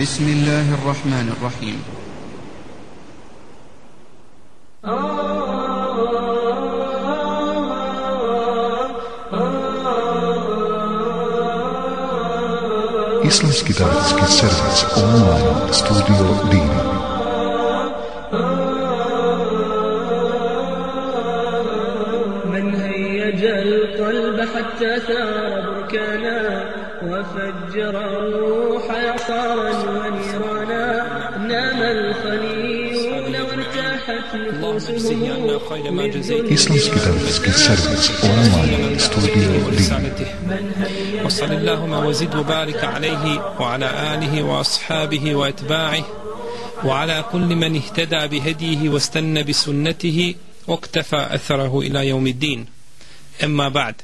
بسم الله الرحمن الرحيم Islamski davetski servis online studio Dini. من هيج القلب حتى ثار بركانا وفجر Islamski servis online studio وصل اللهم وزد وبارك عليه وعلى آله وأصحابه وأتباعه وعلى كل من اهتدى بهديه واستنى بسنته واقتفى أثره إلى يوم الدين. أما بعد.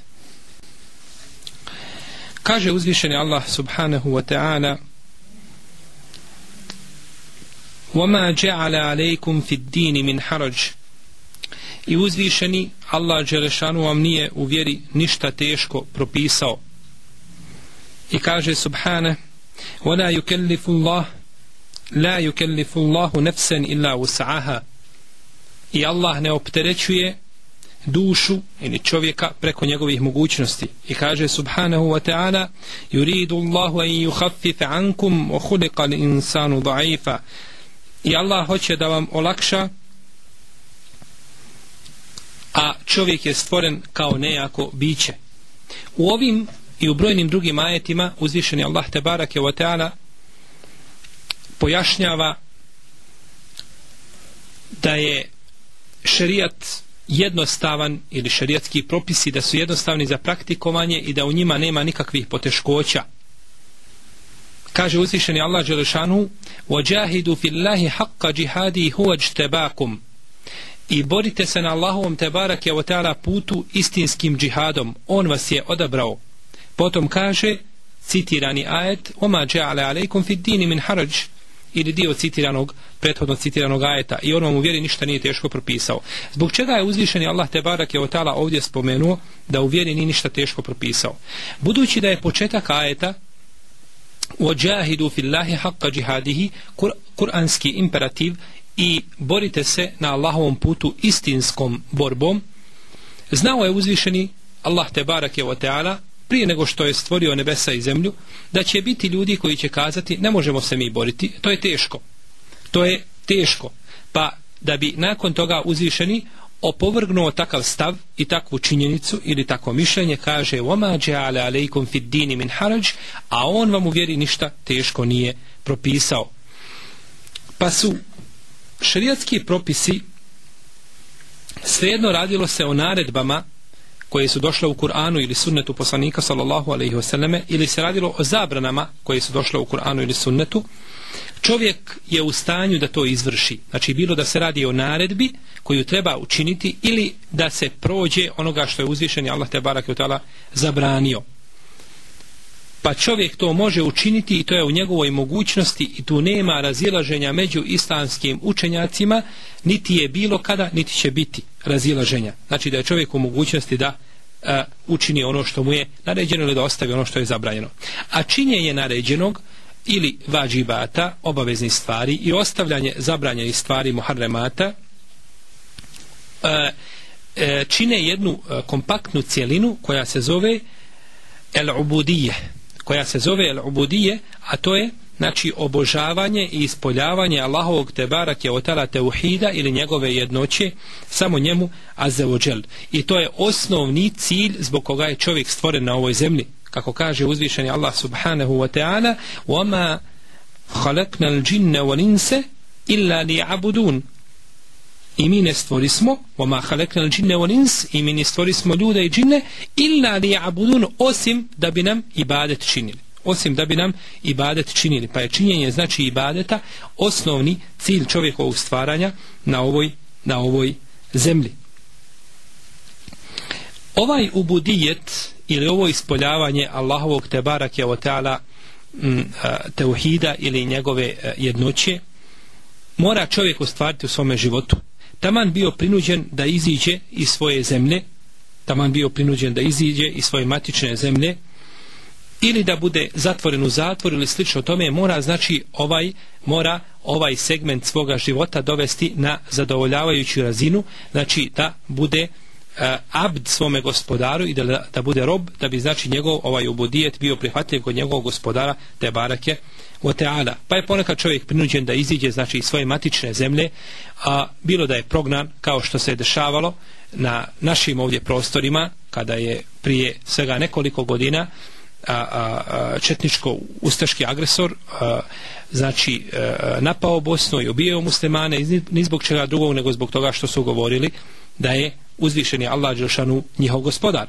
Kaže uzvišeni subhanahu wa ta'ala وما جعل عليكم في الدين من حرج i uzvišeni Allah Đelešanu vam nije u vjeri ništa teško propisao i kaže subhane ولا يكلف الله لا يكلف الله نفسا إلا وسعها i Allah ne opterećuje dušu ili čovjeka preko njegovih mogućnosti i kaže subhanahu wa ta'ala yuridu Allahu an yukhaffif ankum wa khuliqa al-insanu da'ifa i Allah hoće da vam olakša a čovjek je stvoren kao nejako biće. U ovim i u brojnim drugim ajetima uzvišeni Allah te barake wa ta'ala pojašnjava da je šerijat jednostavan ili šerijatski propisi da su jednostavni za praktikovanje i da u njima nema nikakvih poteškoća. kaže uzvišeni Allah Đelešanu وَجَاهِدُوا فِي اللَّهِ حَقَّ جِهَادِي هُوَ اجْتَبَاكُمْ i borite se na Allahovom te barake o teala putu istinskim džihadom on vas je odabrao potom kaže citirani ajet oma dža'ale alejkum fid dini min harađ ili dio citiranog prethodno citiranog ajeta i on vam u vjeri ništa nije teško propisao zbog čega je uzvišeni Allah te barake o teala ovdje spomenuo da u vjeri nije ništa teško propisao budući da je početak ajeta وَجَاهِدُوا فِي اللَّهِ حَقَّ جِهَادِهِ kur, kuranski imperativ i borite se na Allahovom putu istinskom borbom znao je uzvišeni Allah te barake wa ta'ala prije nego što je stvorio nebesa i zemlju da će biti ljudi koji će kazati ne možemo se mi boriti to je teško to je teško pa da bi nakon toga uzvišeni opovrgnuo takav stav i takvu činjenicu ili takvo mišljenje kaže وَمَا جَعَلَ عَلَيْكُمْ فِي الدِّينِ مِنْ حَرَجِ a on vam u vjeri ništa teško nije propisao pa su šerijatski propisi svejedno radilo se o naredbama koje su došle u Kur'anu ili sunnetu poslanika sallallahu alaihi wasallame ili se radilo o zabranama koje su došle u Kur'anu ili sunnetu čovjek je u stanju da to izvrši. Znači bilo da se radi o naredbi koju treba učiniti ili da se prođe onoga što je uzvišeni Allah te barak i zabranio. Pa čovjek to može učiniti i to je u njegovoj mogućnosti i tu nema razilaženja među islamskim učenjacima niti je bilo kada niti će biti razilaženja. Znači da je čovjek u mogućnosti da uh, učini ono što mu je naređeno ili da ostavi ono što je zabranjeno. A činjenje naređenog ili vađibata, obaveznih stvari i ostavljanje zabranjenih stvari muharremata uh, uh, čine jednu e, kompaktnu cijelinu koja se zove el-ubudije. Koja se zove el-ubudije a to je znači obožavanje i ispoljavanje Allahovog tebara je teuhida ili njegove jednoće samo njemu azeođel i to je osnovni cilj zbog koga je čovjek stvoren na ovoj zemlji kako kaže uzvišeni Allah subhanahu wa ta'ala وَمَا خَلَقْنَا الْجِنَّ وَلِنْسَ إِلَّا لِيَعْبُدُونَ i mi ne stvorismo وَمَا خَلَقْنَا الْجِنَّ وَلِنْسَ i mi ne stvorismo ljude i džinne إِلَّا لِيَعْبُدُونَ osim da bi nam ibadet činili osim da bi nam ibadet činili pa je činjenje znači ibadeta osnovni cilj čovjekovog stvaranja na ovoj, na ovoj zemlji ovaj ubudijet ili ovo ispoljavanje Allahovog tebarak je o mm, teuhida ili njegove jednoće mora čovjek ostvariti u svome životu. Taman bio prinuđen da iziđe iz svoje zemlje taman bio prinuđen da iziđe iz svoje matične zemlje ili da bude zatvoren u zatvor ili slično tome mora znači ovaj mora ovaj segment svoga života dovesti na zadovoljavajuću razinu znači da bude uh, Eh, abd svome gospodaru i da, da bude rob da bi znači njegov ovaj ubudijet bio prihvatljiv kod njegovog gospodara te barake o teala. Pa je ponekad čovjek prinuđen da iziđe znači iz svoje matične zemlje, a bilo da je prognan kao što se je dešavalo na našim ovdje prostorima kada je prije svega nekoliko godina a, a, a, četničko ustaški agresor a, znači a, napao Bosnu i ubijao muslimane ni zbog čega drugog nego zbog toga što su govorili da je uzvišeni Allah Đelšanu njihov gospodar.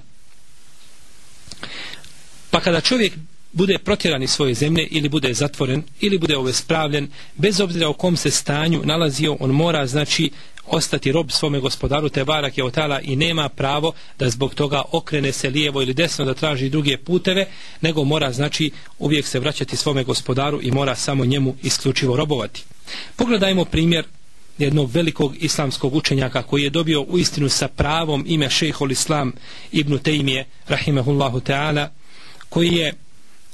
Pa kada čovjek bude protjeran iz svoje zemlje ili bude zatvoren ili bude ovespravljen bez obzira u kom se stanju nalazio on mora znači ostati rob svome gospodaru te barak je otala i nema pravo da zbog toga okrene se lijevo ili desno da traži druge puteve nego mora znači uvijek se vraćati svome gospodaru i mora samo njemu isključivo robovati. Pogledajmo primjer jednog velikog islamskog učenjaka koji je dobio u istinu sa pravom ime šehol islam Ibnu Tejmije rahimehullahu ta'ala koji je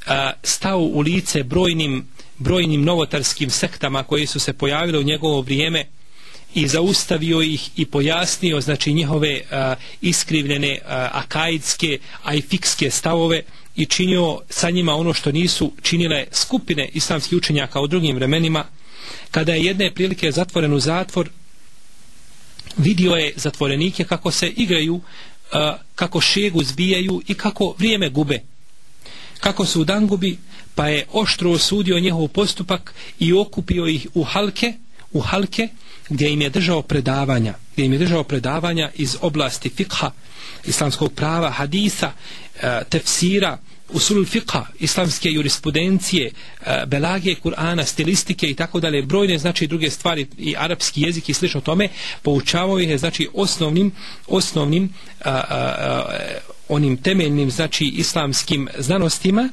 a, stao u lice brojnim brojnim novotarskim sektama koji su se pojavile u njegovo vrijeme i zaustavio ih i pojasnio znači njihove a, iskrivljene a, akaidske a i fikske stavove i činio sa njima ono što nisu činile skupine islamskih učenjaka u drugim vremenima kada je jedne prilike zatvoren u zatvor vidio je zatvorenike kako se igraju uh, kako šegu zbijaju i kako vrijeme gube. Kako su u dangubi pa je oštro osudio njehov postupak i okupio ih u halke u halke gdje im je držao predavanja gdje im je držao predavanja iz oblasti fikha islamskog prava hadisa uh, tefsira usul fiqa, islamske jurisprudencije, eh, belagije Kur'ana, stilistike i tako dalje, brojne znači druge stvari i arapski jezik i slično tome, poučavao ih je znači osnovnim osnovnim a, a, a, onim temeljnim znači islamskim znanostima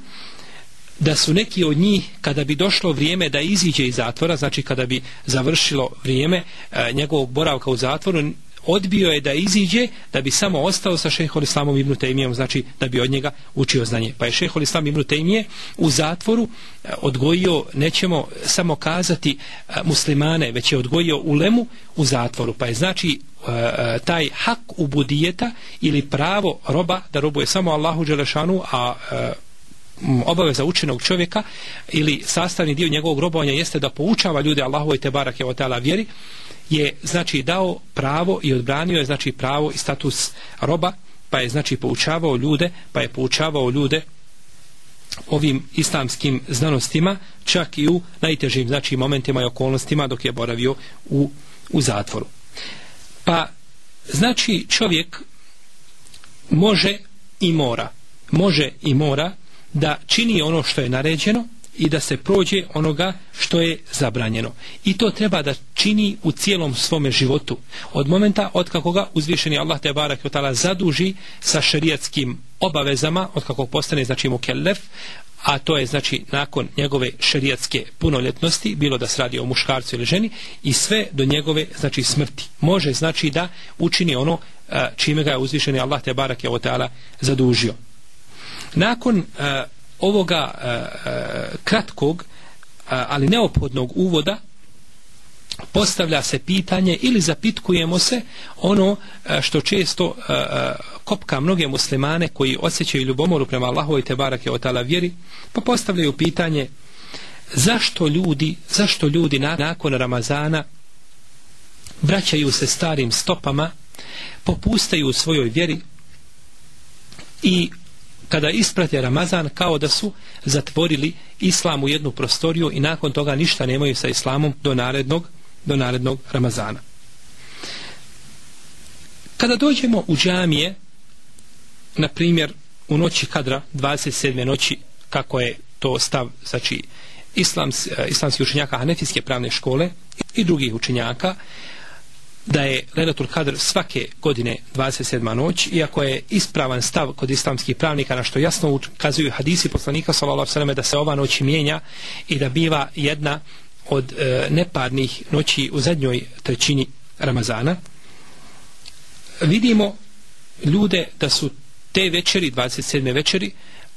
da su neki od njih kada bi došlo vrijeme da iziđe iz zatvora znači kada bi završilo vrijeme a, njegovog boravka u zatvoru odbio je da iziđe da bi samo ostao sa šehol islamom ibn Tejmijom znači da bi od njega učio znanje. Pa je šehol islam ibn Tejmije u zatvoru e, odgojio nećemo samo kazati e, muslimane već je odgojio ulemu u zatvoru. Pa je znači e, taj hak u budijeta ili pravo roba da robuje samo Allahu Đelešanu a obaveza učenog čovjeka ili sastavni dio njegovog robovanja jeste da poučava ljude Allahu i Tebarak o tela vjeri je znači dao pravo i odbranio je znači pravo i status roba pa je znači poučavao ljude pa je poučavao ljude ovim islamskim znanostima čak i u najtežim znači momentima i okolnostima dok je boravio u, u zatvoru. Pa znači čovjek može i mora može i mora da čini ono što je naređeno i da se prođe onoga što je zabranjeno. I to treba da čini u cijelom svome životu. Od momenta od kako ga uzvišeni Allah te barak i otala zaduži sa šerijatskim obavezama, od kako postane znači mukellef, a to je znači nakon njegove šerijatske punoljetnosti, bilo da se radi o muškarcu ili ženi, i sve do njegove znači smrti. Može znači da učini ono čime ga je uzvišeni Allah te barak i otala zadužio. Nakon uh, ovoga e, e kratkog, e, ali neophodnog uvoda, postavlja se pitanje ili zapitkujemo se ono e, što često kopka mnoge muslimane koji osjećaju ljubomoru prema Allahovoj te Tebarake o tala vjeri, pa postavljaju pitanje zašto ljudi, zašto ljudi nakon Ramazana vraćaju se starim stopama, popustaju u svojoj vjeri i kada isprate Ramazan kao da su zatvorili islam u jednu prostoriju i nakon toga ništa nemaju sa islamom do narednog, do narednog Ramazana. Kada dođemo u džamije, na primjer u noći kadra, 27. noći, kako je to stav, znači, islams, eh, islamski učenjaka Hanefijske pravne škole i drugih učenjaka, da je Lelatul Kadr svake godine 27. noć, iako je ispravan stav kod islamskih pravnika, na što jasno ukazuju hadisi poslanika sallallahu alejhi da se ova noć mijenja i da biva jedna od e, neparnih noći u zadnjoj trećini Ramazana. Vidimo ljude da su te večeri, 27. večeri,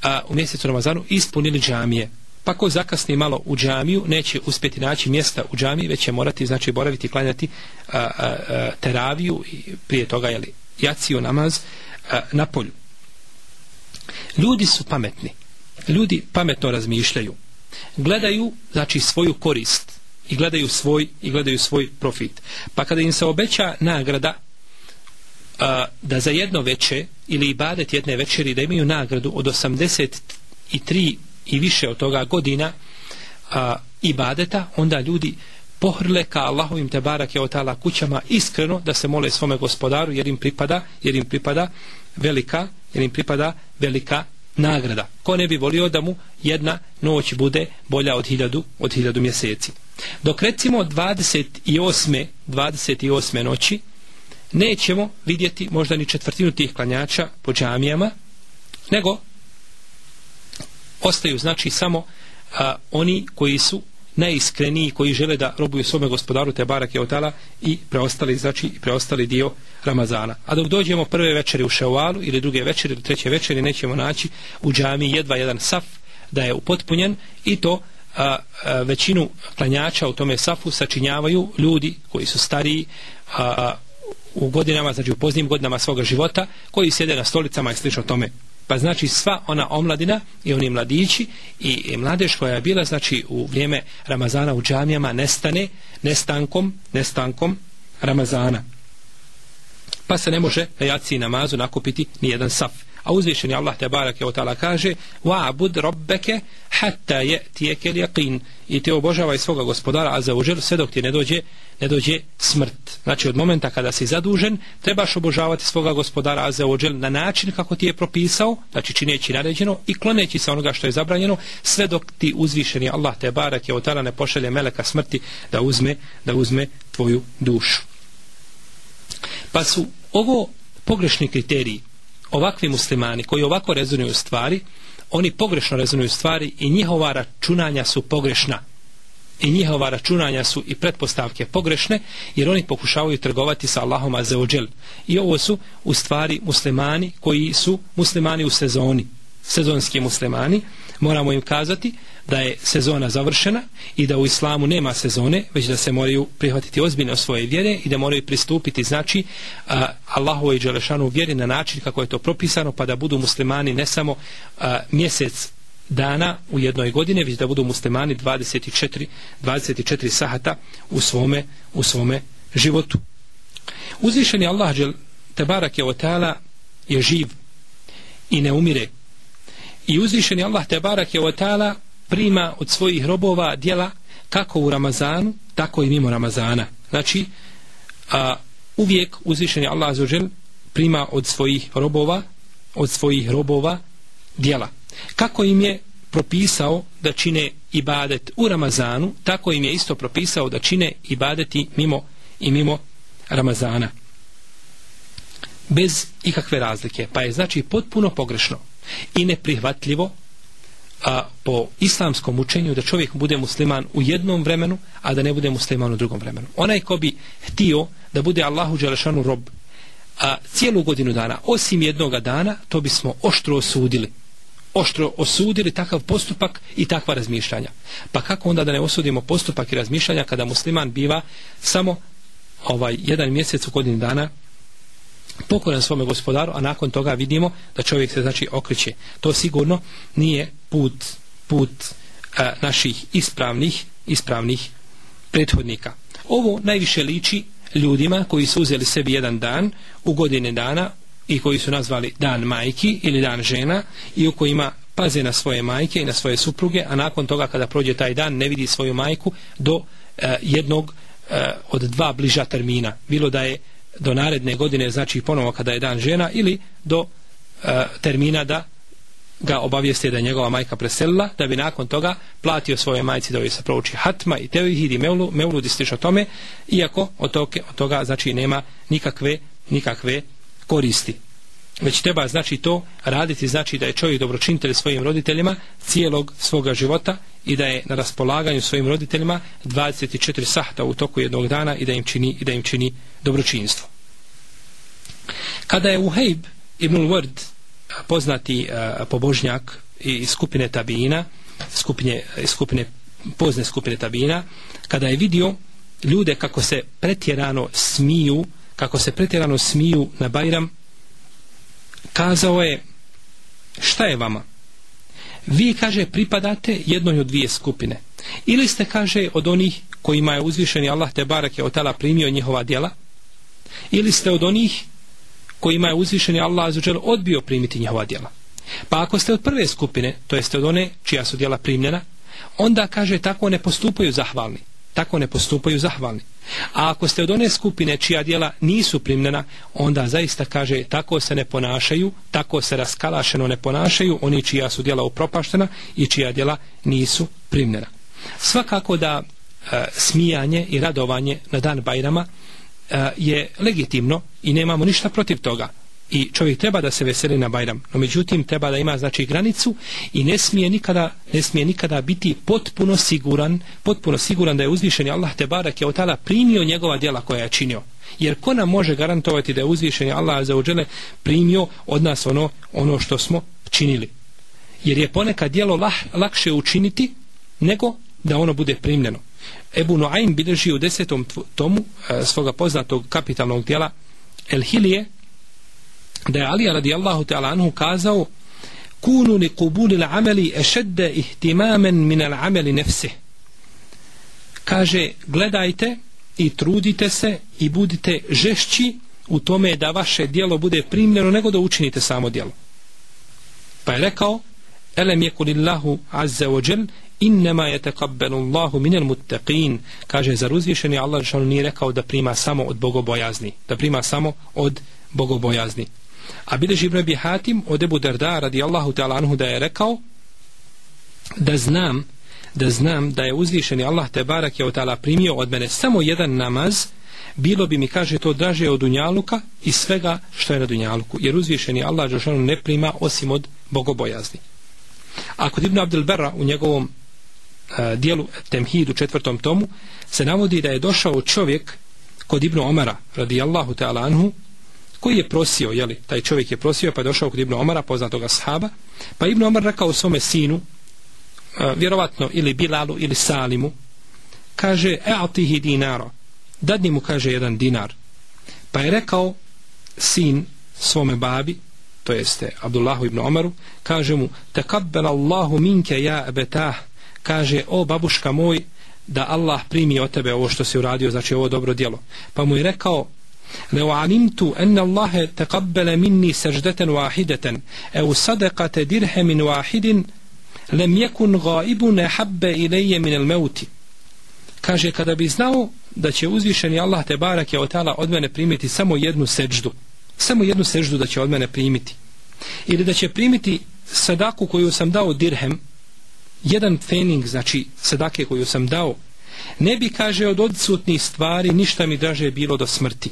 a, u mjesecu Ramazanu ispunili džamije. Pa ko zakasni malo u džamiju, neće uspjeti naći mjesta u džamiji, već će morati znači boraviti i klanjati a, a, a, teraviju i prije toga jeli, jaciju namaz a, na polju. Ljudi su pametni. Ljudi pametno razmišljaju. Gledaju znači svoju korist i gledaju svoj i gledaju svoj profit. Pa kada im se obeća nagrada a, da za jedno veče ili ibadet jedne večeri da imaju nagradu od 83 i više od toga godina a, ibadeta, onda ljudi pohrle ka Allahovim te barake otala kućama iskreno da se mole svome gospodaru jer im pripada jer im pripada velika jer im pripada velika nagrada. Ko ne bi volio da mu jedna noć bude bolja od hiljadu, od hiljadu mjeseci. Dok recimo 28. 28. noći nećemo vidjeti možda ni četvrtinu tih klanjača po džamijama, nego ostaju znači samo a, oni koji su najiskreniji koji žele da robuju svome gospodaru te barake otala i preostali znači preostali dio Ramazana. A dok dođemo prve večeri u Ševalu ili druge večeri ili treće večeri nećemo naći u džami jedva jedan saf da je upotpunjen i to a, a, većinu klanjača u tome safu sačinjavaju ljudi koji su stariji a, a, u godinama, znači u poznim godinama svoga života koji sjede na stolicama i slično tome. Pa znači sva ona omladina i oni mladići i, i mladež koja je bila znači u vrijeme Ramazana u džamijama nestane nestankom, nestankom Ramazana. Pa se ne može na jaci namazu nakupiti ni jedan saf. A uzvišeni Allah te barake o tala kaže wa'bud rabbeke hatta ya'tiyaka al-yaqin i te obožavaj svoga gospodara a za užel sve dok ti ne dođe ne dođe smrt. Znači od momenta kada si zadužen, trebaš obožavati svoga gospodara Azza wa na način kako ti je propisao, znači čineći naređeno i kloneći se onoga što je zabranjeno, sve dok ti uzvišeni Allah te barake o otala ne pošalje meleka smrti da uzme, da uzme tvoju dušu. Pa su ovo pogrešni kriteriji, ovakvi muslimani koji ovako rezonuju stvari, oni pogrešno rezonuju stvari i njihova računanja su pogrešna. I njihova računanja su i pretpostavke pogrešne jer oni pokušavaju trgovati sa Allahom azeođel i ovo su u stvari muslimani koji su muslimani u sezoni. Sezonski muslimani moramo im kazati da je sezona završena i da u islamu nema sezone već da se moraju prihvatiti ozbiljno svoje vjere i da moraju pristupiti znači a, Allahovo i Đelešanu vjeri na način kako je to propisano pa da budu muslimani ne samo a, mjesec dana u jednoj godine već da budu muslimani 24 24 sahata u svome u svome životu. Uzvišeni Allah džel tebarak je otala je živ i ne umire. I uzvišeni Allah tebarak je otala prima od svojih robova djela kako u Ramazanu, tako i mimo Ramazana. Znači, a, uvijek uzvišeni Allah džel prima od svojih robova od svojih robova djela kako im je propisao da čine ibadet u Ramazanu, tako im je isto propisao da čine ibadeti mimo i mimo Ramazana. Bez ikakve razlike. Pa je znači potpuno pogrešno i neprihvatljivo a, po islamskom učenju da čovjek bude musliman u jednom vremenu, a da ne bude musliman u drugom vremenu. Onaj ko bi htio da bude Allahu Đelešanu rob a, cijelu godinu dana, osim jednoga dana, to bismo oštro osudili oštro osudili takav postupak i takva razmišljanja. Pa kako onda da ne osudimo postupak i razmišljanja kada musliman biva samo ovaj jedan mjesec u godinu dana pokoran svome gospodaru, a nakon toga vidimo da čovjek se znači okreće. To sigurno nije put put a, naših ispravnih ispravnih prethodnika. Ovo najviše liči ljudima koji su uzeli sebi jedan dan u godine dana i koji su nazvali dan majki ili dan žena i u kojima paze na svoje majke i na svoje supruge, a nakon toga kada prođe taj dan ne vidi svoju majku do e, jednog e, od dva bliža termina. Bilo da je do naredne godine, znači ponovo kada je dan žena, ili do e, termina da ga obavijesti da je njegova majka preselila, da bi nakon toga platio svoje majci da joj se prouči hatma i tevihid i mevlu, mevlu distiš tome, iako od toga, od toga znači nema nikakve, nikakve koristi. Već treba znači to raditi znači da je čovjek dobročinitelj svojim roditeljima cijelog svoga života i da je na raspolaganju svojim roditeljima 24 sahta u toku jednog dana i da im čini, i da im čini dobročinstvo. Kada je Uhejb ibn Ward poznati e, pobožnjak i skupine tabina skupine, skupine pozne skupine tabina kada je vidio ljude kako se pretjerano smiju kako se pretjerano smiju na Bajram kazao je šta je vama? Vi kaže pripadate jednoj od dvije skupine. Ili ste kaže od onih kojima je uzvišeni Allah te barak je otala primio njihova djela ili ste od onih kojima je uzvišeni Allah azuđel odbio primiti njihova djela. Pa ako ste od prve skupine to jeste od one čija su djela primljena onda kaže tako ne postupaju zahvalni. Tako ne postupaju zahvalni. A ako ste od one skupine čija djela nisu primljena onda zaista kaže tako se ne ponašaju tako se raskalašeno ne ponašaju oni čija su djela upropaštena i čija djela nisu primljena. Svakako da e, smijanje i radovanje na dan Bajrama E, je legitimno i nemamo ništa protiv toga. I čovjek treba da se veseli na Bajram. No međutim treba da ima znači granicu i ne smije nikada ne smije nikada biti potpuno siguran potpuno siguran da je uzvišeni Allah te barak je od tada primio njegova djela koja je činio. Jer ko nam može garantovati da je uzvišeni Allah za uđele primio od nas ono ono što smo činili? Jer je ponekad djelo lah, lakše učiniti nego da ono bude primljeno. Ebu Noaim bilježi u desetom tomu eh, svoga poznatog kapitalnog djela El Hilije da je Ali radijallahu ta'ala anhu kazao kunu li kubuli l'ameli ešedde ihtimamen min l'ameli nefse kaže gledajte i trudite se i budite žešći u tome da vaše dijelo bude primljeno nego da učinite samo dijelo pa je rekao elem je kulillahu azza wa jel innema je tekabbenu Allahu minel muttaqin. Kaže zar uzvišeni Allah što nije rekao da prima samo od bogobojazni? Da prima samo od bogobojazni. A bileži Ibn Abi Hatim od Ebu Darda radijallahu ta'ala anhu da je rekao da znam da znam da je uzvišeni Allah te barak je od ta'ala primio od mene samo jedan namaz. Bilo bi mi kaže to draže od Dunjaluka i svega što je na Dunjaluku. Jer uzvišeni Allah Đošanu ne prima osim od bogobojazni. A kod Ibn Abdelbera u njegovom uh, dijelu Temhidu četvrtom tomu se navodi da je došao čovjek kod Ibn Omara radijallahu ta'ala anhu koji je prosio, jeli, taj čovjek je prosio pa je došao kod Ibn Omara, poznatoga sahaba, pa Ibn Omar rekao svome sinu, e, vjerovatno ili Bilalu ili Salimu, kaže, e atihi dinaro, dadni mu kaže jedan dinar. Pa je rekao sin svome babi, to jeste Abdullahu ibn Omaru, kaže mu, takabbala Allahu minke ja ebetah, kaže, o babuška moj, da Allah primi od tebe ovo što si uradio, znači ovo dobro djelo. Pa mu je rekao, لو علمت أن الله تقبل مني سجدة واحدة أو صدقة درهم واحد لم يكن غائب أحب إلي من الموت kaže kada bi znao da će uzvišeni Allah te barak je otala od mene primiti samo jednu seždu samo jednu seždu da će od mene primiti ili da će primiti sadaku koju sam dao dirhem jedan fening znači sadake koju sam dao ne bi kaže od odsutnih stvari ništa mi draže bilo do smrti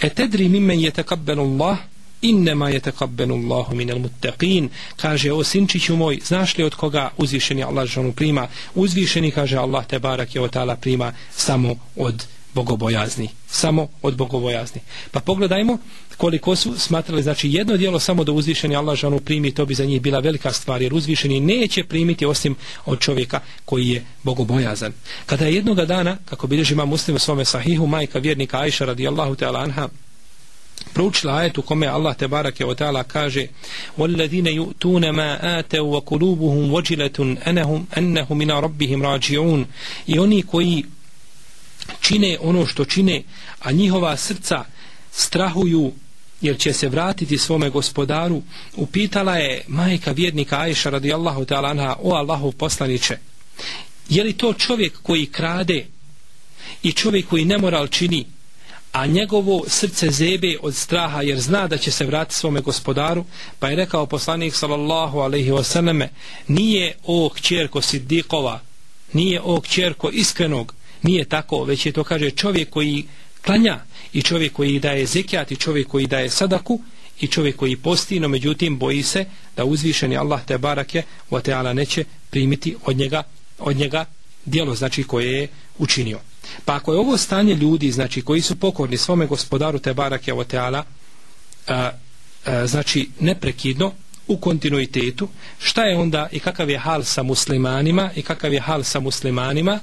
E tedri mimen je tekabbenu Allah, innema je tekabbenu Allahu minel muttaqin, kaže o sinčiću moj, znaš li od koga uzvišeni Allah žanu prima? Uzvišeni, kaže Allah te barak je od tala prima samo od bogobojazni. Samo od bogobojazni. Pa pogledajmo koliko su smatrali, znači jedno dijelo samo da uzvišeni Allah žanu primi, to bi za njih bila velika stvar, jer uzvišeni neće primiti osim od čovjeka koji je bogobojazan. Kada je jednoga dana, kako bilježi ima muslim u svome sahihu, majka vjernika Aisha radijallahu ta'ala anha, proučila ajet u kome Allah te barake o ta'ala kaže وَالَّذِينَ يُؤْتُونَ مَا آتَوْا وَقُلُوبُهُمْ وَجِلَةٌ أَنَهُمْ أَنَّهُ مِنَا رَبِّهِمْ رَاجِعُونَ i oni koji čine ono što čine a njihova srca strahuju jer će se vratiti svome gospodaru. Upitala je majka vjednika Ajša radijallahu ta'ala anha o Allahu poslaniće je li to čovjek koji krade i čovjek koji nemoral čini a njegovo srce zebe od straha jer zna da će se vratiti svome gospodaru? Pa je rekao poslanik sallallahu alaihi wasallame nije o kćerko siddiqova nije o kćerko iskrenog nije tako već je to kaže čovjek koji klanja i čovjek koji daje zekijat i čovjek koji daje sadaku i čovjek koji posti, no međutim boji se da uzvišeni Allah te barake wa ta'ala neće primiti od njega, od njega dijelo znači koje je učinio. Pa ako je ovo stanje ljudi znači koji su pokorni svome gospodaru te barake wa ta'ala znači neprekidno u kontinuitetu, šta je onda i kakav je hal sa muslimanima i kakav je hal sa muslimanima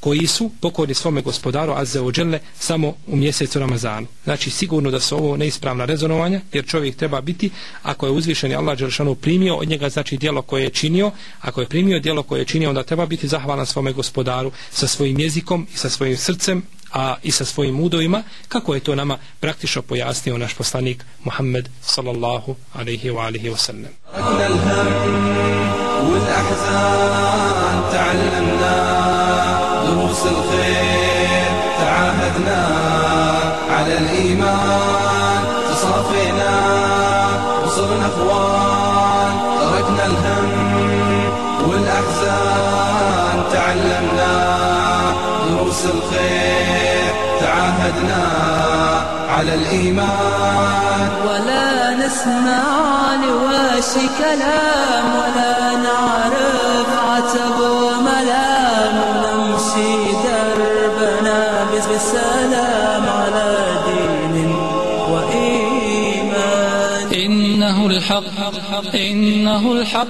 koji su pokorni svome gospodaru Azze ođele samo u mjesecu Ramazanu. Znači sigurno da su ovo neispravna rezonovanja jer čovjek treba biti ako je uzvišen Allah Đelšanu primio od njega znači dijelo koje je činio ako je primio dijelo koje je činio onda treba biti zahvalan svome gospodaru sa svojim jezikom i sa svojim srcem a i sa svojim udovima kako je to nama praktično pojasnio naš poslanik Muhammed sallallahu alaihi wa alihi wa sallam دروس الخير. تعاهدنا على الإيمان. تصافينا وصرنا أخوان. تركنا الهم والأحزان. تعلمنا دروس الخير. تعاهدنا على الإيمان. ولا نسمع لواشي كلام ولا نعرف عتب الحق إنه الحق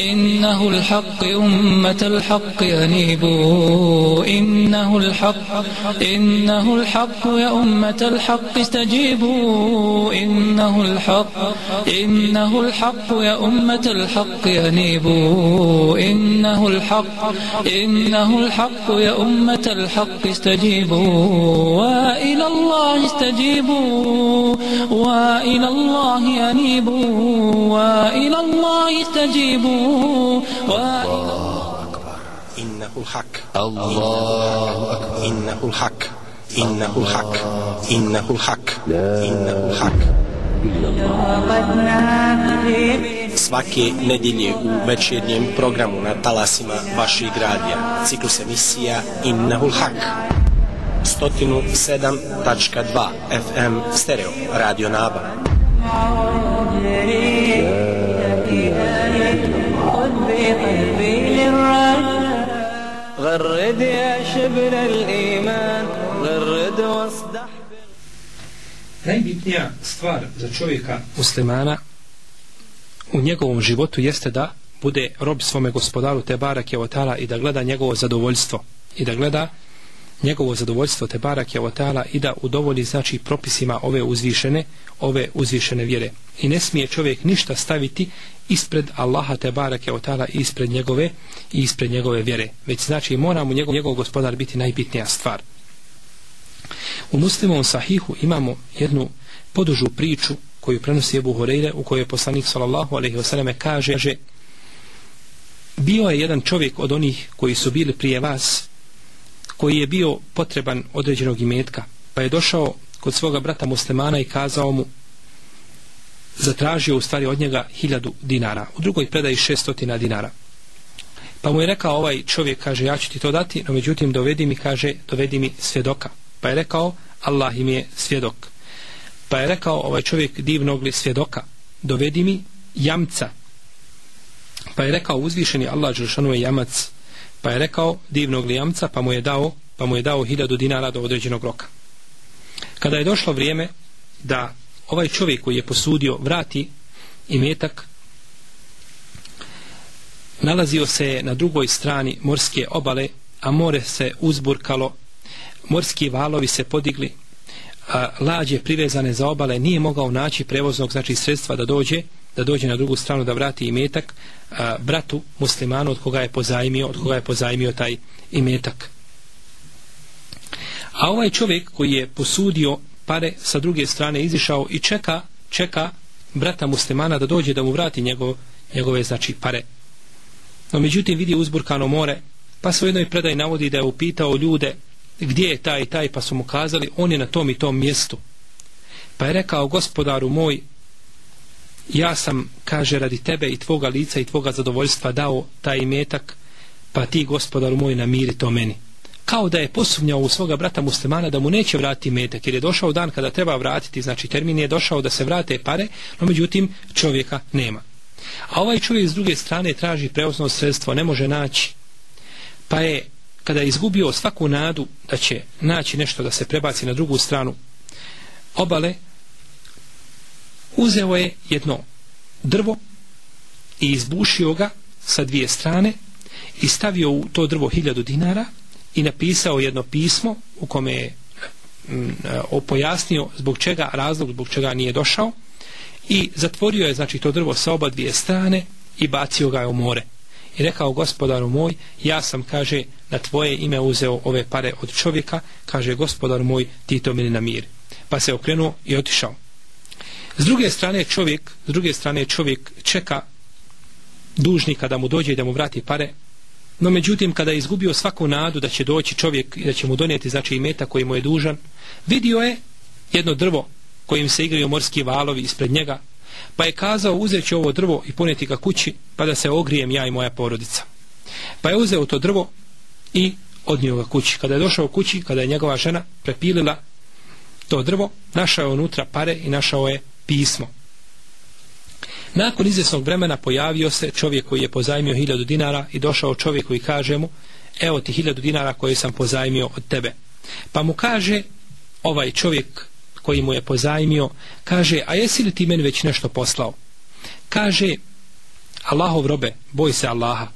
إنه الحق أمة الحق أنيبوا. إنه الحق إنه الحق يا أمة الحق استجيبوا. إنه الحق إنه الحق يا أمة الحق أنيبوا. إنه الحق إنه الحق يا أمة الحق استجيبوا. وإلى الله استجيبوا. وإلى الله أنيبوا. وإلى الله استجيبوا وإلى إنه الحق الله أكبر إنه الحق إنه الحق إنه الحق إنه الحق Svake nedjelje u večernjem programu na talasima vaših gradija ciklus emisija Innahul Hak 107.2 FM stereo Radio Naba غرد يا شبل الإيمان غرد واصدح Najbitnija stvar za čovjeka muslimana u njegovom životu jeste da bude rob svome gospodaru te barake otala i da gleda njegovo zadovoljstvo i da gleda njegovo zadovoljstvo te barake otala i da udovolji znači propisima ove uzvišene ove uzvišene vjere. I ne smije čovjek ništa staviti ispred Allaha te barake otala i ispred njegove i ispred njegove vjere. Već znači mora mu njegov, njegov gospodar biti najbitnija stvar. U muslimovom sahihu imamo jednu podužu priču koju prenosi Ebu Horeire u kojoj je poslanik sallallahu alaihi wasallam kaže kaže bio je jedan čovjek od onih koji su bili prije vas koji je bio potreban određenog imetka pa je došao kod svoga brata muslimana i kazao mu zatražio u stvari od njega hiljadu dinara u drugoj predaji šestotina dinara pa mu je rekao ovaj čovjek kaže ja ću ti to dati no međutim dovedi mi kaže dovedi mi svjedoka Pa je rekao, Allah im je svjedok. Pa je rekao ovaj čovjek divnog li svjedoka, dovedi mi jamca. Pa je rekao uzvišeni Allah Đelšanu je jamac. Pa je rekao divnog lijamca, pa mu je dao, pa mu je dao hiljadu dinara do određenog roka. Kada je došlo vrijeme da ovaj čovjek koji je posudio vrati i metak, nalazio se na drugoj strani morske obale, a more se uzburkalo morski valovi se podigli a, lađe privezane za obale nije mogao naći prevoznog znači sredstva da dođe da dođe na drugu stranu da vrati imetak a, bratu muslimanu od koga je pozajmio od koga je pozajmio taj imetak. A ovaj čovjek koji je posudio pare sa druge strane izišao i čeka čeka brata muslimana da dođe da mu vrati njegov, njegove znači pare. No međutim vidi uzburkano more pa se u jednoj predaj navodi da je upitao ljude gdje je taj i taj? Pa su mu kazali on je na tom i tom mjestu. Pa je rekao gospodaru moj ja sam kaže radi tebe i tvoga lica i tvoga zadovoljstva dao taj metak, pa ti gospodaru moj namiri to meni. Kao da je posumnjao u svoga brata muslimana da mu neće vratiti metak jer je došao dan kada treba vratiti znači termin je došao da se vrate pare no međutim čovjeka nema. A ovaj čovjek s druge strane traži preosno sredstvo ne može naći. Pa je kada je izgubio svaku nadu da će naći nešto da se prebaci na drugu stranu obale uzeo je jedno drvo i izbušio ga sa dvije strane i stavio u to drvo hiljadu dinara i napisao jedno pismo u kome je mm, eh, pojasnio zbog čega razlog zbog čega nije došao i zatvorio je znači to drvo sa oba dvije strane i bacio ga u more. I rekao gospodaru moj ja sam kaže na tvoje ime uzeo ove pare od čovjeka kaže gospodar moj ti to meni namiri. Pa se okrenuo i otišao s druge strane čovjek s druge strane čovjek čeka dužnika da mu dođe i da mu vrati pare. No međutim kada je izgubio svaku nadu da će doći čovjek i da će mu donijeti znači imeta koji mu je dužan vidio je jedno drvo kojim se igraju morski valovi ispred njega pa je kazao uzet ovo drvo i poneti ga kući pa da se ogrijem ja i moja porodica. Pa je uzeo to drvo i odnio ga kući. Kada je došao kući kada je njegova žena prepilila to drvo našao je unutra pare i našao je pismo nakon izvjesnog vremena pojavio se čovjek koji je pozajmio hiljadu dinara i došao čovjek koji kaže mu evo ti hiljadu dinara koje sam pozajmio od tebe pa mu kaže ovaj čovjek koji mu je pozajmio, kaže, a jesi li ti meni već nešto poslao? Kaže, Allahov robe, boj se Allaha.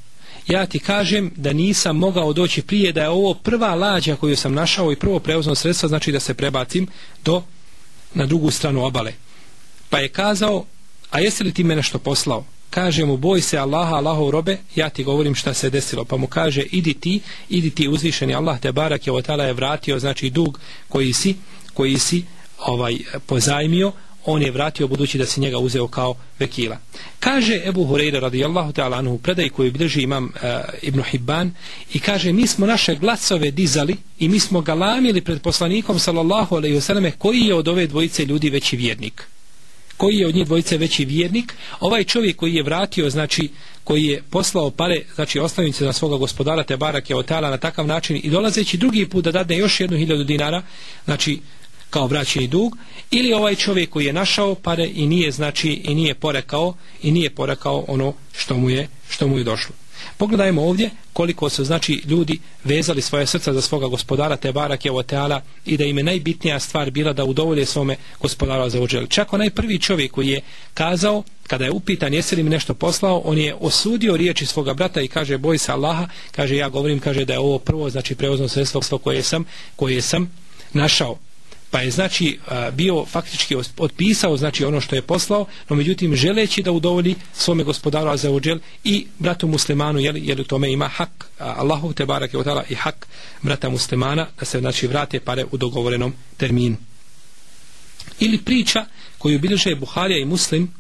Ja ti kažem da nisam mogao doći prije da je ovo prva lađa koju sam našao i prvo preuzno sredstvo, znači da se prebacim do na drugu stranu obale. Pa je kazao, a jesi li ti mene nešto poslao? Kaže mu, boj se Allaha, Allahov robe, ja ti govorim šta se desilo. Pa mu kaže, idi ti, idi ti uzvišeni Allah te barak je otala je vratio, znači dug koji si, koji si ovaj pozajmio on je vratio budući da se njega uzeo kao vekila. Kaže Ebu Hureyre radijallahu ta'ala anhu predaj koju drži imam uh, Ibn Hibban i kaže mi smo naše glasove dizali i mi smo galamili pred poslanikom sallallahu alaihi wasallam koji je od ove dvojice ljudi veći vjernik koji je od njih dvojice veći vjernik ovaj čovjek koji je vratio znači koji je poslao pare znači ostavnice za svoga gospodara te barak je otala na takav način i dolazeći drugi put da dadne još jednu hiljadu dinara znači kao vraćeni dug ili ovaj čovjek koji je našao pare i nije znači i nije porekao i nije porekao ono što mu je što mu je došlo. Pogledajmo ovdje koliko su znači ljudi vezali svoje srca za svoga gospodara te barake o teala i da im je najbitnija stvar bila da udovolje svome gospodara za uđel. Čak onaj prvi čovjek koji je kazao kada je upitan jesi li mi nešto poslao, on je osudio riječi svoga brata i kaže boj se Allaha, kaže ja govorim, kaže da je ovo prvo znači prevozno sredstvo koje sam, koje sam našao pa je znači bio faktički otpisao znači ono što je poslao no međutim želeći da udovolji svome gospodaru Azeođel i bratu muslimanu jeli, jeli tome ima hak Allahu te barake otala i hak brata muslimana da se znači vrate pare u dogovorenom terminu. Ili priča koju bilježe Buharija i Muslim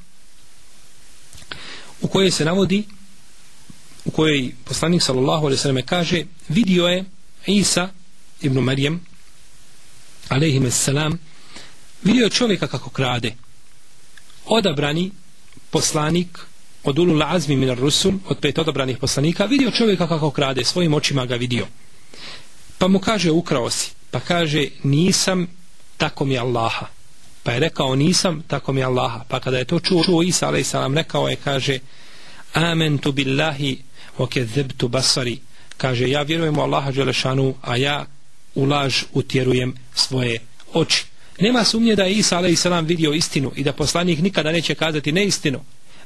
u kojoj se navodi u kojoj poslanik sallallahu alaihi sallam kaže vidio je Isa ibn Marijem alaihim salam vidio čovjeka kako krade. Odabrani poslanik od ulul azmi minar rusul od pet odabranih poslanika vidio čovjeka kako krade svojim očima ga vidio. Pa mu kaže ukrao si. Pa kaže nisam tako mi Allaha. Pa je rekao nisam tako mi Allaha. Pa kada je to čuo, čuo Isa a.s. rekao je kaže amentu billahi wa kezebtu basari. Kaže ja vjerujem u Allaha Đelešanu a ja u laž utjerujem svoje oči. Nema sumnje da je Isa a.s. vidio istinu i da poslanik nikada neće kazati neistinu,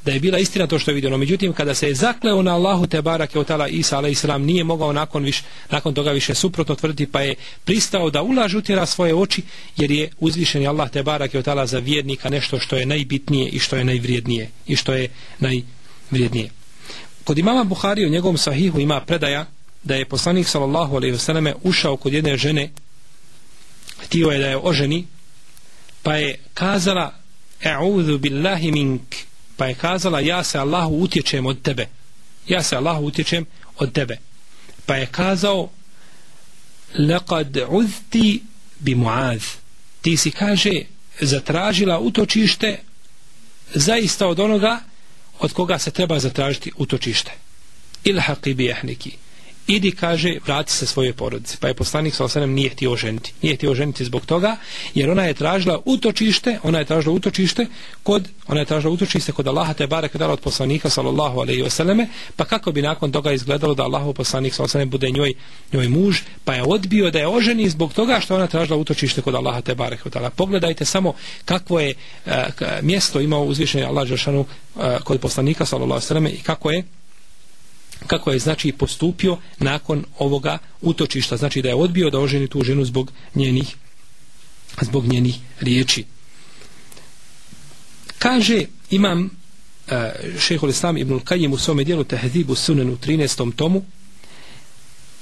da je bila istina to što je vidio. No, međutim, kada se je zakleo na Allahu te barake od tala Isa a.s. nije mogao nakon, viš, nakon toga više suprotno tvrditi, pa je pristao da ulaž utjera svoje oči, jer je uzvišen Allah te barake od tala za vjernika nešto što je najbitnije i što je najvrijednije i što je najvrijednije. Kod imama Buhari u njegovom sahihu ima predaja da je poslanik sallallahu alejhi ve selleme ušao kod jedne žene htio je da je oženi pa je kazala e'udhu billahi mink. Pa je kazala ja se Allahu utječem od tebe. Ja se Allahu utječem od tebe. Pa je kazao laqad uzti bi muaz ti si kaže zatražila utočište zaista od onoga od koga se treba zatražiti utočište. Ilhaqi bi ehniki idi kaže vrati se svojoj porodici. Pa je poslanik sa osanem nije htio ženiti nije htio ženiti zbog toga jer ona je tražila utočište ona je tražila utočište kod ona je tražila utočište kod Allaha te barek dala od poslanika sallallahu alejhi ve selleme pa kako bi nakon toga izgledalo da Allahov poslanik sa osanem bude njoj njoj muž? Pa je odbio da je oženi zbog toga što ona tražila utočište kod Allaha te barek dala pogledajte samo kakvo je uh, mjesto imao uzvišeni Allah dželešanu uh, eh, kod poslanika sallallahu alejhi ve selleme i kako je kako je znači postupio nakon ovoga utočišta znači da je odbio da oženi tu ženu zbog njenih zbog njenih riječi kaže imam uh, šehol islam ibn Kajim u svome dijelu Tehzibu Sunan u 13. tomu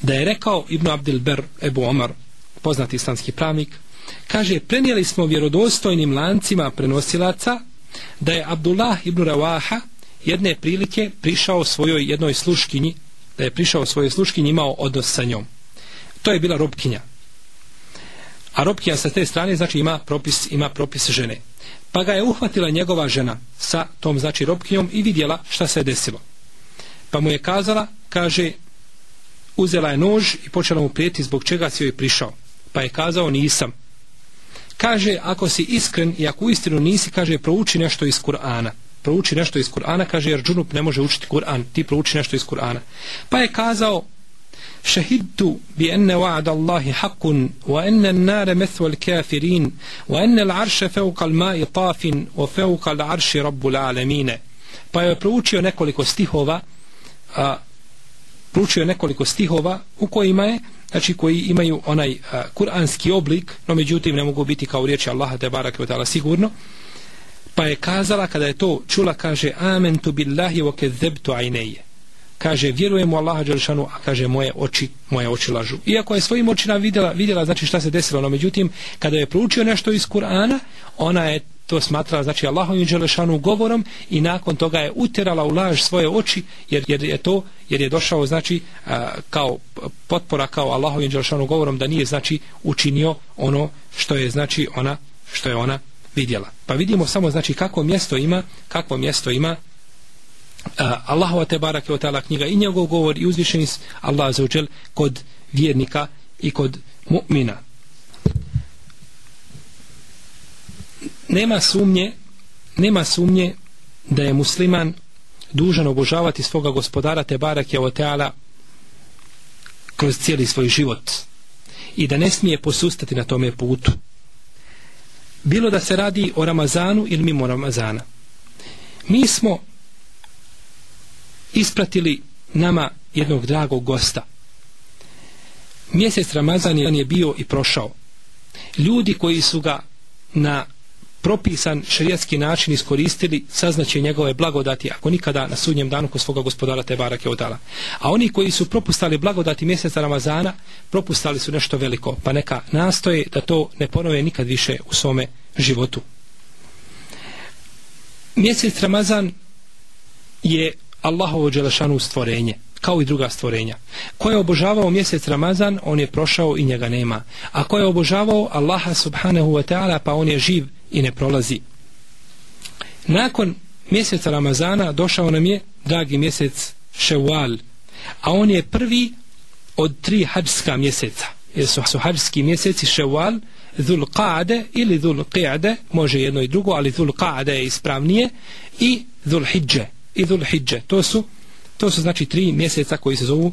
da je rekao Ibn Abdul Ber Ebu Omar poznati islamski pravnik kaže prenijeli smo vjerodostojnim lancima prenosilaca da je Abdullah ibn Rawaha jedne prilike prišao svojoj jednoj sluškinji, da je prišao svojoj sluškinji imao odnos sa njom. To je bila robkinja. A robkinja sa te strane znači ima propis, ima propis žene. Pa ga je uhvatila njegova žena sa tom znači robkinjom i vidjela šta se je desilo. Pa mu je kazala, kaže, uzela je nož i počela mu prijeti zbog čega si joj prišao. Pa je kazao, nisam. Kaže, ako si iskren i ako istinu nisi, kaže, prouči nešto iz Kur'ana prouči nešto iz Kur'ana, kaže jer džunup ne može učiti Kur'an, ti prouči nešto iz Kur'ana. Pa je kazao, šehidtu bi enne wa'ada Allahi haqqun, wa enne nare methu al kafirin, wa enne l'arše feuka al ma'i tafin, wa feuka al arši rabbul alemine. Pa je proučio nekoliko stihova, a, proučio nekoliko stihova u kojima je znači koji imaju onaj a, kuranski oblik, no međutim ne mogu biti kao riječi Allaha te barake sigurno, Pa je kazala kada je to čula kaže amentu billahi wa kadzabtu aynaye. Kaže vjerujem u Allaha dželešanu, a kaže moje oči, moje oči lažu. Iako je svojim očima vidjela, vidjela znači šta se desilo, no međutim kada je proučio nešto iz Kur'ana, ona je to smatrala znači Allahovim dželešanu govorom i nakon toga je uterala u laž svoje oči jer, jer je to jer je došao znači a, kao potpora kao Allahovim dželešanu govorom da nije znači učinio ono što je znači ona što je ona vidjela. Pa vidimo samo znači kako mjesto ima, kakvo mjesto ima uh, Allahova te barake od tala knjiga i njegov govor i uzvišeni Allah za učel kod vjernika i kod mu'mina. Nema sumnje, nema sumnje da je musliman dužan obožavati svoga gospodara te barake od teala kroz cijeli svoj život i da ne smije posustati na tome putu bilo da se radi o Ramazanu ili mimo Ramazana. Mi smo ispratili nama jednog dragog gosta. Mjesec Ramazan je bio i prošao. Ljudi koji su ga na propisan šerijatski način iskoristili saznaće njegove blagodati ako nikada na sudnjem danu kod svoga gospodara te barake odala. A oni koji su propustali blagodati mjeseca Ramazana propustali su nešto veliko pa neka nastoje da to ne ponove nikad više u svome životu. Mjesec Ramazan je Allahovo dželešanu stvorenje kao i druga stvorenja. Ko je obožavao mjesec Ramazan, on je prošao i njega nema. A ko je obožavao Allaha subhanahu wa ta'ala, pa on je živ i ne prolazi. Nakon mjeseca Ramazana došao nam je dragi mjesec Ševal, a on je prvi od tri hađska mjeseca. Jer su, su hađski mjeseci Ševal, Dhul Qa'ade ili Dhul Qi'de, može jedno i drugo, ali Dhul Qa'ade je ispravnije, i Dhul Hidže, i Dhul Hidže. To su, to su znači tri mjeseca koji se zovu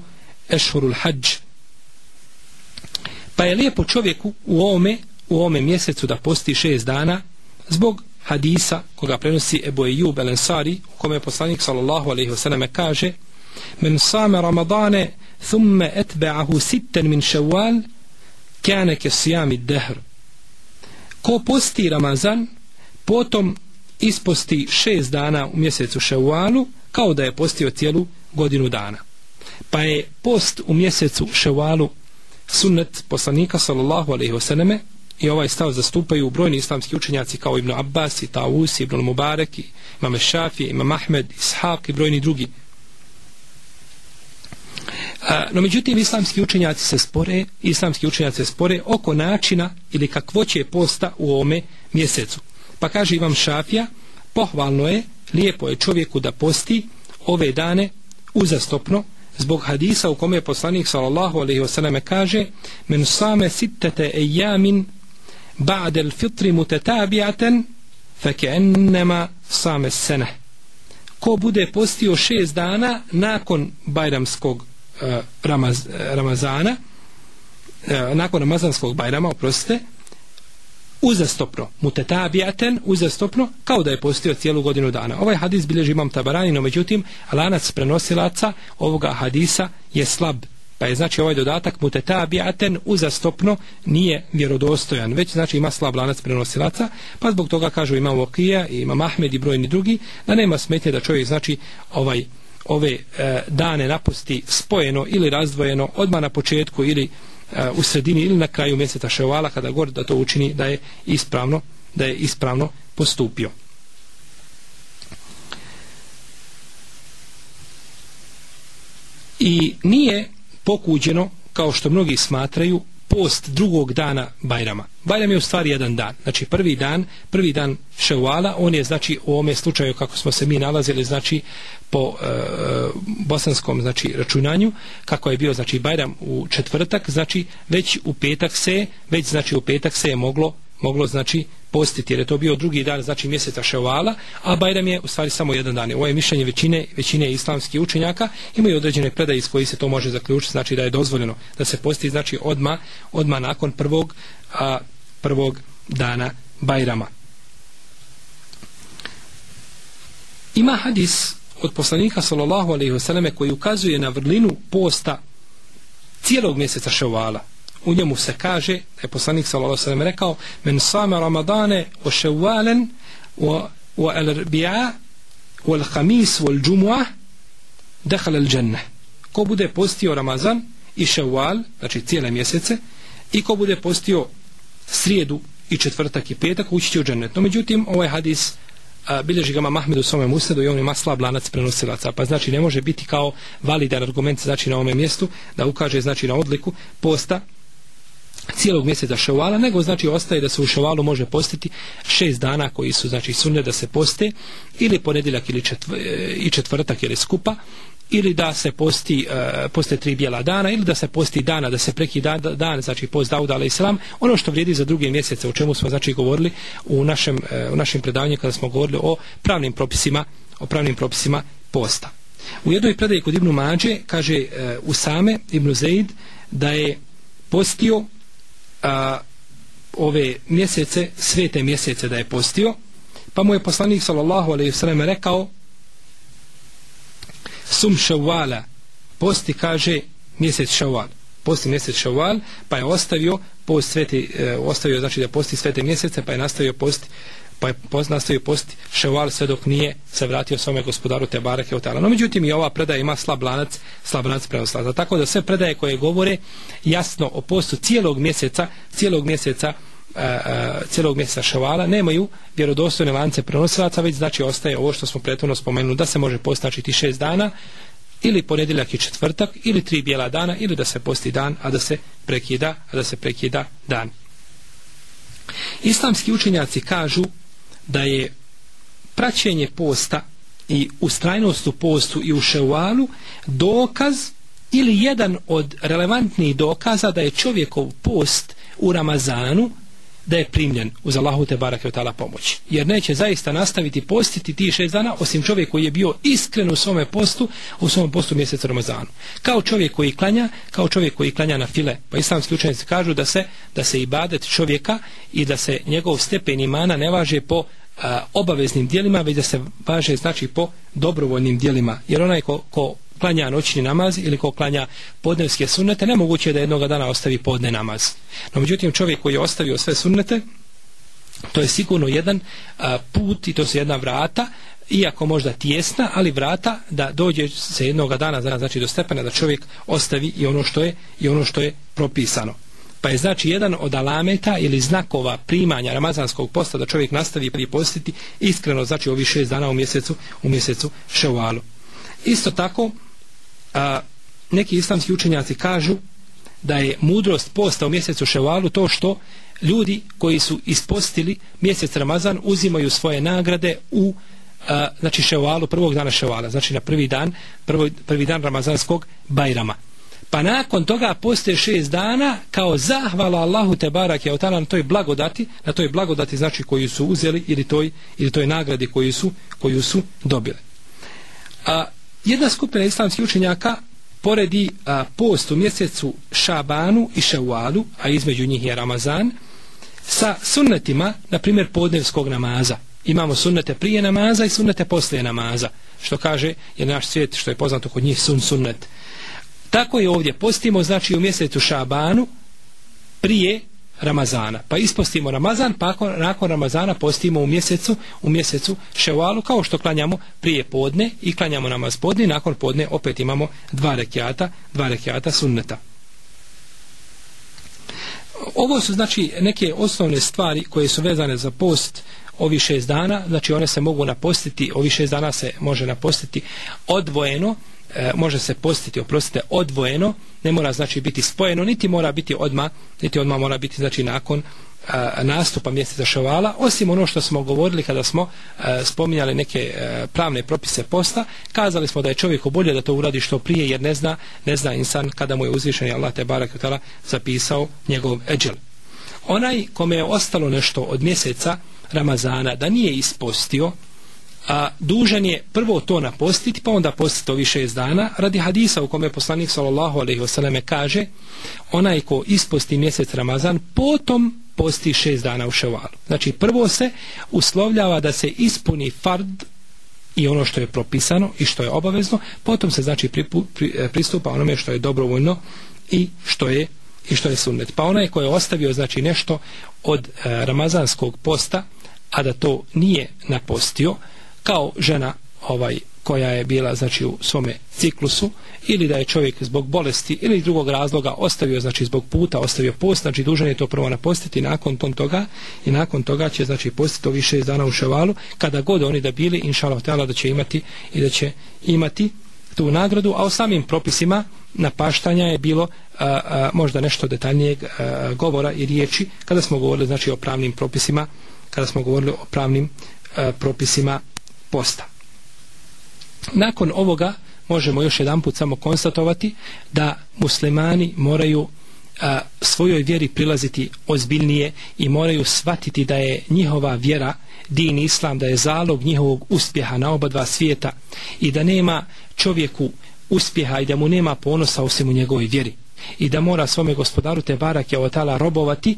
Ešhurul Hadž. Pa je lijepo čovjeku u ovome, u ovome mjesecu da posti šest dana zbog hadisa koga prenosi Ebu Ejub El Ensari u kome poslanik sallallahu alaihi wasallam kaže men same Ramadane thumme etbe'ahu sitten min ševal kjane ke sijami dehr ko posti Ramazan potom isposti šest dana u mjesecu ševalu kao da je postio cijelu godinu dana pa je post u mjesecu ševalu sunnet poslanika sallallahu alaihi wasallam i ovaj stav zastupaju brojni islamski učenjaci kao Ibn Abbas i Tawus, Ibn Mubarak, Imam Šafi, Imam Ahmed, Ishaq i brojni drugi. A, no međutim islamski učenjaci se spore, islamski učenjaci se spore oko načina ili kakvoće posta u ovome mjesecu. Pa kaže Imam Šafija, pohvalno je, lijepo je čovjeku da posti ove dane uzastopno zbog hadisa u kome je poslanik sallallahu alaihi wasallam kaže men same sittete ejamin ba'de il fitri mutetabijaten fe ennema same sene. Ko bude postio šest dana nakon bajramskog uh, ramaz, eh, Ramazana uh, nakon Ramazanskog bajrama oprostite uzastopno, mutetabijaten, uzastopno, kao da je postio cijelu godinu dana. Ovaj hadis bilježi imam tabarani, no međutim, lanac prenosilaca ovoga hadisa je slab. Pa je znači ovaj dodatak mutetabijaten uzastopno nije vjerodostojan, već znači ima slab lanac prenosilaca, pa zbog toga kažu imam Vokija, i imam Ahmed i brojni drugi, da nema smetje da čovjek znači ovaj ove e, dane napusti spojeno ili razdvojeno odmah na početku ili E, u sredini ili na kraju mjeseca ševala kada god da to učini da je ispravno da je ispravno postupio. I nije pokuđeno kao što mnogi smatraju post drugog dana Bajrama. Bajram je u stvari jedan dan. Znači prvi dan, prvi dan Ševala, on je znači u ovome slučaju kako smo se mi nalazili, znači po e, bosanskom znači računanju, kako je bio znači Bajram u četvrtak, znači već u petak se, već znači u petak se je moglo moglo znači postiti jer je to bio drugi dan znači mjeseca Ševala a Bajram je u stvari samo jedan dan. Ovo je mišljenje većine, većine islamskih učenjaka. Imaju određene predaje iz koji se to može zaključiti znači da je dozvoljeno da se posti znači odma odma nakon prvog a, prvog dana Bajrama. Ima hadis od poslanika sallallahu alejhi ve selleme koji ukazuje na vrlinu posta cijelog mjeseca Ševala u njemu se kaže da je poslanik sallallahu alejhi ve sellem rekao men sama ramadane wa shawwalan wa wa al-arbi'a wa al-khamis wa al-jum'a dakhala al-jannah. Ko bude postio ramazan i ševal znači cijele mjesece i ko bude postio srijedu i četvrtak i petak ući će u džennet. No međutim ovaj hadis a, bilježi ga Mahmedu u svome musnedu i on ima slab lanac prenosilaca pa znači ne može biti kao validan argument znači na ovome mjestu da ukaže znači na odliku posta cijelog mjeseca ševala, nego znači ostaje da se u ševalu može postiti šest dana koji su znači sunne da se poste ili ponedjeljak ili četvr, i četvrtak ili skupa ili da se posti uh, poste tri bijela dana ili da se posti dana da se preki dan, dan znači post Dauda alaih salam ono što vrijedi za druge mjesece o čemu smo znači govorili u našem, uh, u našem predavanju kada smo govorili o pravnim propisima o pravnim propisima posta. U jednoj predaji kod Ibnu Mađe kaže e, uh, Usame Ibnu Zaid da je postio a, ove mjesece, svete mjesece da je postio, pa mu je poslanik sallallahu alaihi sallam rekao sum šavala posti kaže mjesec šaval. Posti mjesec šaval pa je ostavio post sveti, e, ostavio znači da posti svete mjesece pa je nastavio posti pa je post, nastavio posti ševal sve dok nije se vratio svome gospodaru te barake od No međutim i ova predaja ima slab lanac, slab lanac prenoslaza. Tako da sve predaje koje govore jasno o postu cijelog mjeseca, cijelog mjeseca Uh, uh, cijelog mjeseca ševala nemaju vjerodostojne lance prenosilaca već znači ostaje ovo što smo prethodno spomenuli da se može postačiti šest dana ili ponedjeljak i četvrtak ili tri bijela dana ili da se posti dan a da se prekida a da se prekida dan islamski učenjaci kažu da je praćenje posta i ustrajnost u postu i u ševalu dokaz ili jedan od relevantnih dokaza da je čovjekov post u Ramazanu da je primljen uz Allahu te barake ta'ala pomoć. Jer neće zaista nastaviti postiti ti šest dana osim čovjek koji je bio iskren u svome postu u svom postu mjeseca Ramazanu. Kao čovjek koji klanja, kao čovjek koji klanja na file. Pa islamski učenici kažu da se da se ibadet čovjeka i da se njegov stepen imana ne važe po a, obaveznim dijelima, već da se važe znači po dobrovoljnim dijelima. Jer onaj ko, ko klanja noćni namaz ili ko klanja podnevske sunnete, nemoguće je da jednog dana ostavi podne namaz. No međutim, čovjek koji je ostavio sve sunnete, to je sigurno jedan a, put i to su jedna vrata, iako možda tijesna, ali vrata da dođe se jednog dana znači do stepena da čovjek ostavi i ono što je i ono što je propisano. Pa je znači jedan od alameta ili znakova primanja ramazanskog posta da čovjek nastavi pripostiti iskreno znači ovi šest dana u mjesecu u mjesecu ševalu. Isto tako a, neki islamski učenjaci kažu da je mudrost posta u mjesecu ševalu to što ljudi koji su ispostili mjesec Ramazan uzimaju svoje nagrade u a, znači ševalu, prvog dana ševala, znači na prvi dan, prvi, prvi dan Ramazanskog Bajrama. Pa nakon toga postoje šest dana kao zahvala Allahu te barak je otala na toj blagodati, na toj blagodati znači koju su uzeli ili toj, ili toj nagradi koju su, koju su dobili. A, jedna skupina islamskih učenjaka poredi a, post u mjesecu Šabanu i Ševalu, a između njih je Ramazan, sa sunnetima, na primjer, podnevskog namaza. Imamo sunnete prije namaza i sunnete poslije namaza, što kaže je naš svijet, što je poznato kod njih sun sunnet. Tako je ovdje, postimo znači u mjesecu Šabanu prije Ramazana. Pa ispostimo Ramazan, pa ako, nakon Ramazana postimo u mjesecu, u mjesecu Ševalu, kao što klanjamo prije podne i klanjamo namaz podne, nakon podne opet imamo dva rekiata, dva rekiata sunneta. Ovo su znači neke osnovne stvari koje su vezane za post ovi šest dana, znači one se mogu napostiti, ovi šest dana se može napostiti odvojeno, e, može se postiti, oprostite, odvojeno, ne mora znači biti spojeno, niti mora biti odma, niti odma mora biti znači nakon a, nastupa mjeseca ševala, osim ono što smo govorili kada smo a, spominjali neke a, pravne propise posta, kazali smo da je čovjek bolje da to uradi što prije, jer ne zna, ne zna insan kada mu je uzvišen Allah te barak zapisao njegov eđel. Onaj kome je ostalo nešto od mjeseca Ramazana da nije ispostio, a dužan je prvo to napostiti, pa onda postiti ovi šest dana, radi hadisa u kome poslanik sallallahu alaihi wasallam kaže, onaj ko isposti mjesec Ramazan, potom posti šest dana u ševalu. Znači, prvo se uslovljava da se ispuni fard i ono što je propisano i što je obavezno, potom se znači pripu, pri, e, pristupa onome što je dobrovoljno i što je i što je sunnet. Pa onaj ko je ostavio znači nešto od e, ramazanskog posta, a da to nije napostio, kao žena ovaj koja je bila znači u svome ciklusu ili da je čovjek zbog bolesti ili drugog razloga ostavio znači zbog puta ostavio post znači dužan je to prvo napostiti nakon tom toga i nakon toga će znači postiti ovi šest dana u ševalu kada god oni da bili inšalav tela da će imati i da će imati tu nagradu a o samim propisima napaštanja je bilo a, a, možda nešto detaljnijeg a, govora i riječi kada smo govorili znači o pravnim propisima kada smo govorili o pravnim a, propisima posta. Nakon ovoga možemo još jedan put samo konstatovati da muslimani moraju a, svojoj vjeri prilaziti ozbiljnije i moraju shvatiti da je njihova vjera din islam, da je zalog njihovog uspjeha na oba dva svijeta i da nema čovjeku uspjeha i da mu nema ponosa osim u njegovoj vjeri i da mora svome gospodaru te barake otala robovati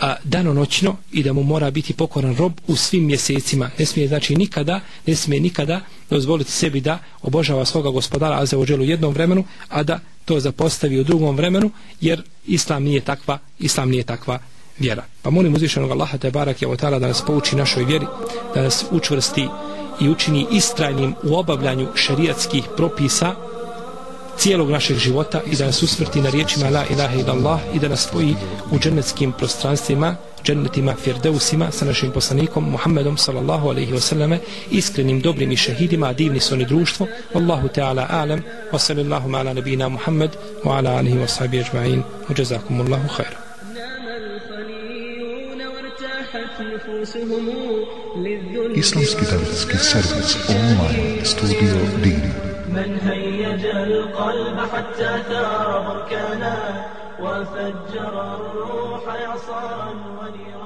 a, danonoćno i da mu mora biti pokoran rob u svim mjesecima. Ne smije znači nikada, ne smije nikada dozvoliti sebi da obožava svoga gospodara Azza u jednom vremenu, a da to zapostavi u drugom vremenu, jer Islam nije takva, Islam nije takva vjera. Pa molim uzvišenog Allaha te barak je da nas pouči našoj vjeri, da nas učvrsti i učini istrajnim u obavljanju šerijatskih propisa cijelog našeg života i da nas usmrti na riječima la ilaha ila Allah i da nas spoji u džennetskim prostranstvima džennetima firdeusima sa našim poslanikom Muhammedom sallallahu alaihi wasallame, iskrenim dobrim i šehidima divni su oni društvo. Wallahu ta'ala alem, wa sallallahu ala nabina Muhammed wa ala alihi wa sahbihi ajma'in. Wa jazakumullahu khairu Islamski davetski servis online studio Dini. من هيج القلب حتى ثار بركانا وفجر الروح إعصارا ونيرا.